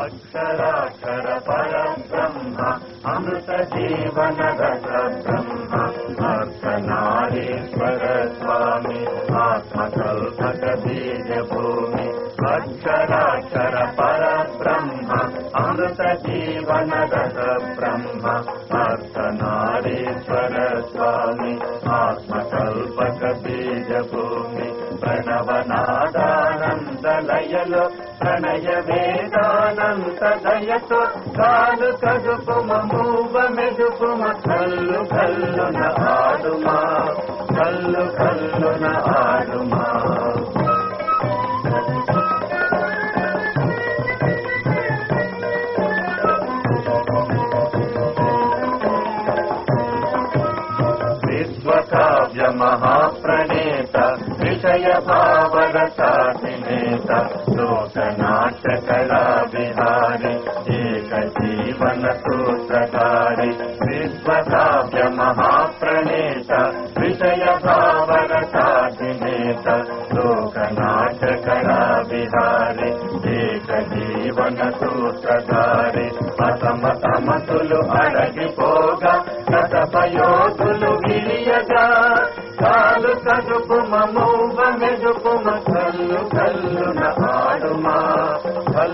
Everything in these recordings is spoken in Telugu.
अक्षराक्षर कर पर ब्रह्मा अमृत जीवनग ब्रह्मा भक्त नारी स्वरस्वामि आत्मस्व भग बीजभूमि भक्सरा अमृत जीवनग ब्रह्मा भक् नारे स्वरस्वामि आत्मसल् లయలో ప్రణయ వేదానంత దయతో కాలు కదుపుమ మూవ మెదుపుమ కల్లు కల్లున ఆడుమా కల్లు కల్లున ఆడుమా. విశ్వకావ్య మహాప్రణేత భావర భావరసాధినేత లోకనాట కళా విహారి ఏక జీవన సూత్రధారి విశ్వకావ్య మహాప్రణేత విషయ భావర భావరసాధినేత లోకనాట కళా విహారి ఏక జీవన సూత్రధారి అసమతమతులు అడగిపోగా పయోధులు గిరియగా కాలు కదుపు మమో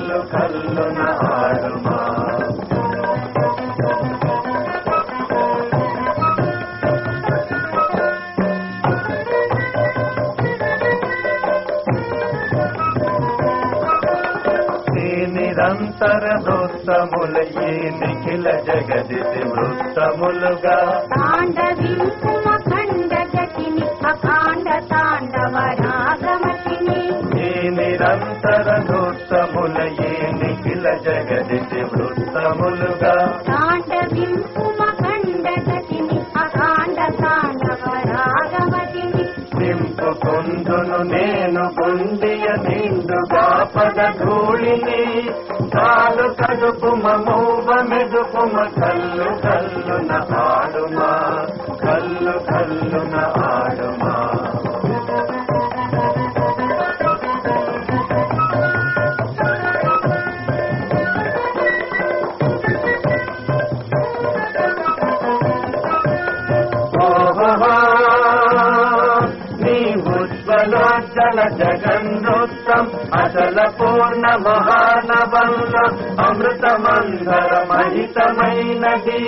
కల్లు కల్లున ఆడుమా నిరంతర వృత్తముల ఈ నిఖిల జగదితి వృత్తములుగా. నిరంతర నిఖిల జగదితి వృత్తములుగా. రాగమతిని నింపుకుందును నేను గుండియ నిండుగా పద ధూళిని. కాలు కడుపుమ మూవ మెదుపుమ కల్లు కల్లున ఆడుమా. కల్లు కల్లున ఉజ్వలోజ్జల అచల పూర్ణ మహానవంలో అమృతమంధర మహితమైనది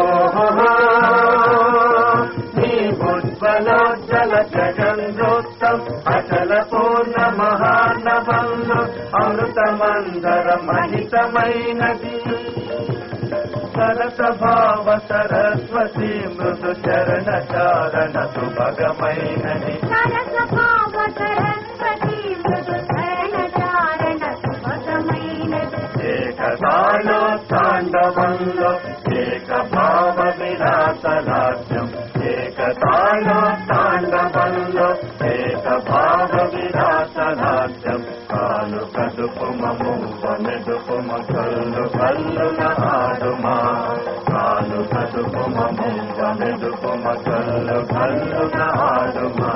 ఓహో నీ ఉజ్వలోజ్జల జగన్నృత్తం అచల పూర్ణ మహానవంలో అమృతమందర మహితమైనది సరస భావ సరస్వతి మృదు చరణ చారణ సుభగమైనది తాండవంలో ఏక భావ విలాసరాజ్యం ఏకదాలో తాండవంలో ఏక భావ విలాసరాజ్యం కాలు కదుపుమ మువ్వ మెదుపుమ కల్లు కల్లున ఆడుమా కాలు కదుపుమ మెదుపుమ కల్లు కల్లున ఆడుమా.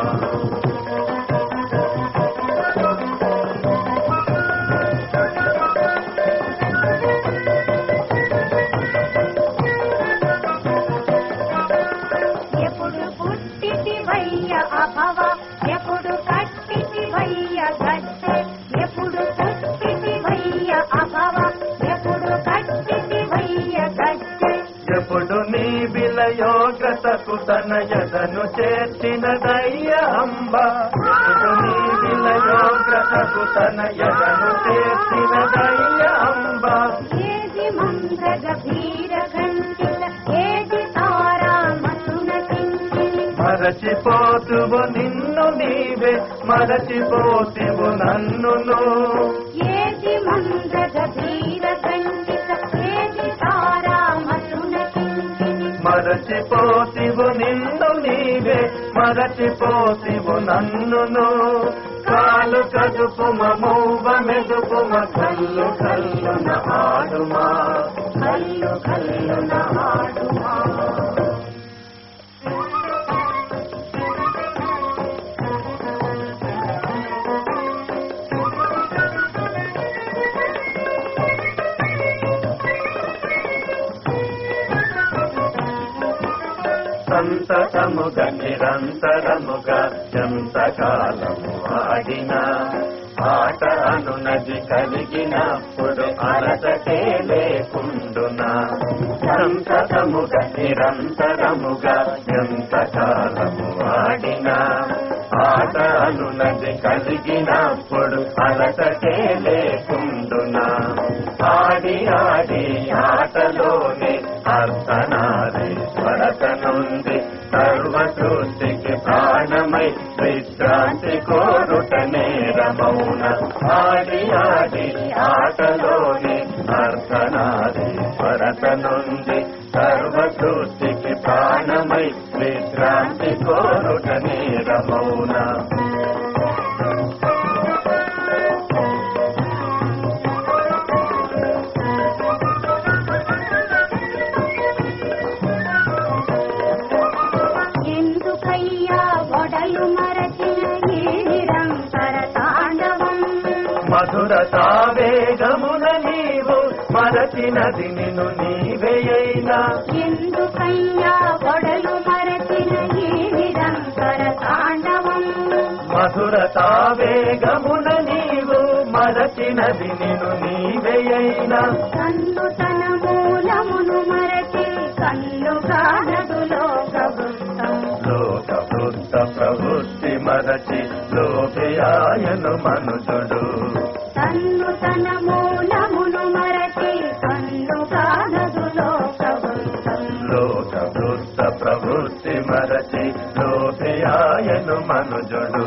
ఎప్పుడు నీ విలయోగతకు తన యదను చేర్చినదయ్య అంబ. ఎప్పుడు నీ విలయోగతకు తన యదను చేర్చినదయ్య అంబ. ఏది మంత్ర గభీర గంటిల ఏది తారామసున కిందిని మరచిపోతువు నిన్ను నీవే మరచిపోతివు నన్నును. మరచిపోతివు నన్నును. కాలు కదుపుమ మూవ మెదుపుమ కల్లు కల్లున ఆడుమా. కల్లు కల్లున ఆడుమా. సంతతముగా నిరంతరముగ ఎంతకాలము ఆడిన ఆట అనునది కలిగినప్పుడు అరటకే లేకుండున సంతతముగా నిరంతరముగా ఎంతకాలము ఆడిన ఆట అనునది కలిగినప్పుడు అరటకే లేకుండున ఆడి ఆడి ఆటలోనే అర్ధనారీశ్వరత సర్వ ప్రాణమై విశ్రాంతి కోరుట నేరమౌన ఆడి ఆడి ఆటలోని అర్ధనారీశ్వరత మధుర తావేగమున నీవు మరచినది నిన్ను నీవేయైనా ఎందుకయ్యా ఒడలు మరచిన ఈ నిరంతర తాండవం. మధుర తావేగమున నీవు మరచినది నిన్ను నీవేయైనా కన్ను తన మూలమును మరచి కన్ను కానదు లోకవృత్తం. లోక వృత్త ప్రవృత్తి మరచి లోకయాయను మనుజుడు లోకయాయను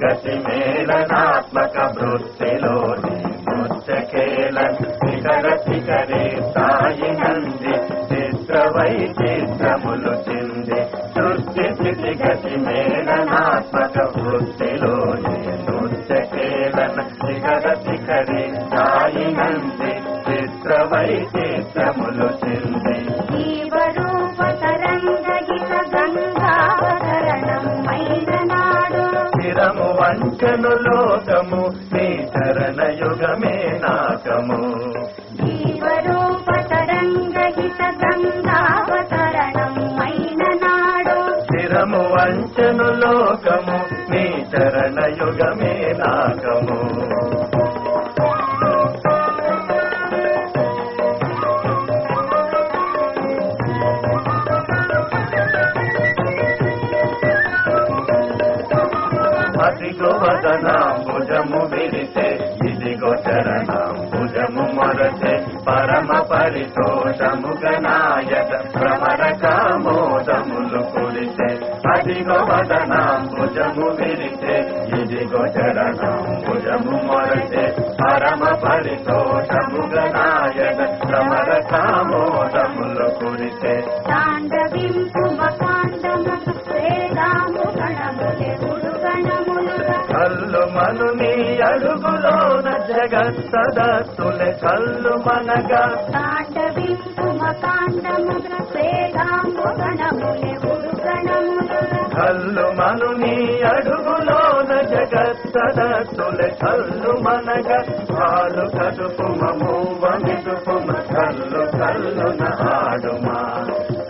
గతి మేళనాత్మక వృత్తిలోని నృత్యకేళన్ శిఖర శిఖరే సాయి నంది చిత్ర వైచిత్రములు చింది స్థితి గతి మేళనాత్మక వృత్తిలోని నృత్యకేళన్ శిఖర శిఖరే సాయి నంది చిత్ర వైచిత్రములు చింది స్థిరము వంచను లోకము నీ చరణ యుగమే నాకము జీవరూప అదిగో వదనాంబుజము విరితే ఇదిగో చరణం భుజము మొరతే పరమ పరితోషము గనాయక భ్రమర కామోదములు కురితే అదిగో వదనాంబుజము విరితే ఇదిగో చరణం భుజము మొరతే పరమ పరితోషము గనాయక భ్రమర కామోదములు కురితే తాండవింపు మను నీ అడుగులోన జగత్ సదస్సులే కల్లు మనగా కల్లు మను నీ అడుగులోన జగత్ సదస్సులే కల్లు మనగా పాలు కదుపుమము వమిదుపుమ కల్లు కల్లున ఆడుమా.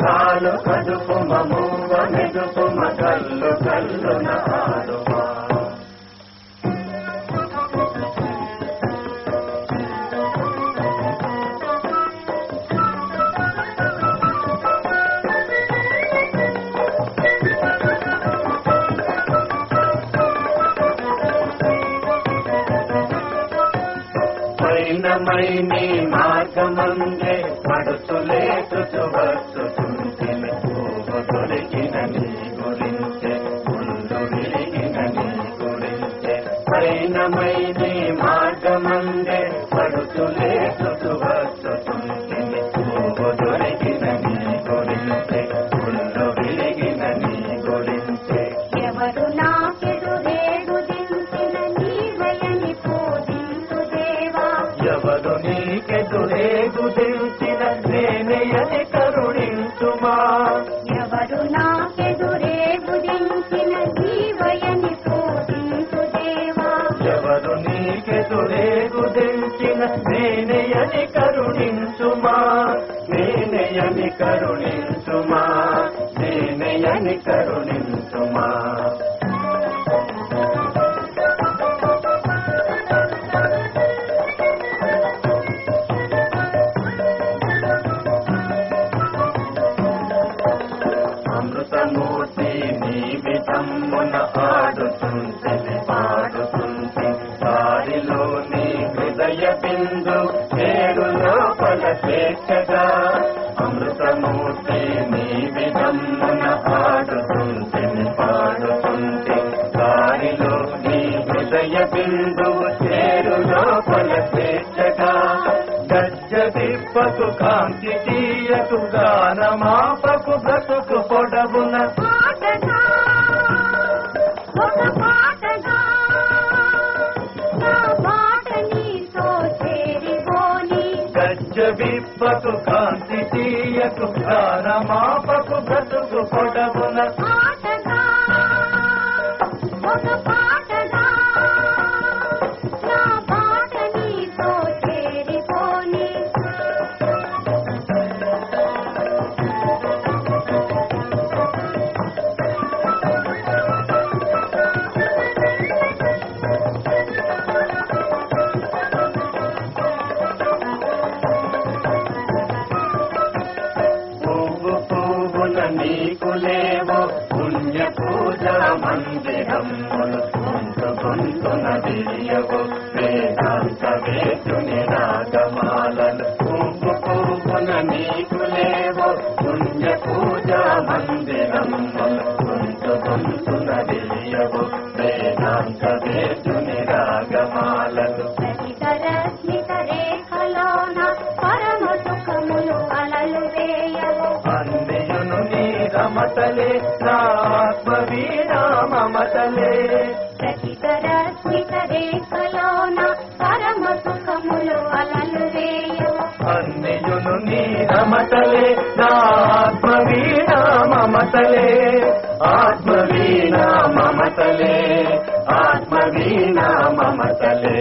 కాలు కదుపుమము వమిదుపుమ కల్లు కల్లున ఆడుమా. పైనమై నీ మార్గమందే పడుతులే తుచువచ్చుతుంచిన పూవ దొరికిన నీ గురించే నీ గురించే. పైనమై ఎవరు నీకెదురేగు దించిన నేనయని కరుణించుమా? నేనయని కరుణించుమా? నేనయని కరుణించుమా? అమృతమూర్తి నీ విధమ్మున ఆడుతుంటే తిప్పకు కాంతి తీయకు గానమాపకు బ్రతుకు పొడవున. విప్పకు కాంతి తీయకు గానమాపకు బ్రతుకు పొడవున. పాటగా ఒక పువ్వుల పుణ్య పూజ మందిరం గొంతు గొంతున విరియవు వేదాంత వేతుని రాగమాలను పువ్వు పువ్వుల నీకులేవు పుణ్య పూజ మందిరం గొంతు గొంతున విరియవు వేదాంత వేతుని రాగమాలను నీ రమతలే నా ఆత్మ వీణా మమతలే. ప్రతికరస్మిత రేఖలోన పరమ సుఖములు అలలు అన్నియును నీ రమతలే నా మమతలే. ఆత్మ వీణా మమతలే మమతలే.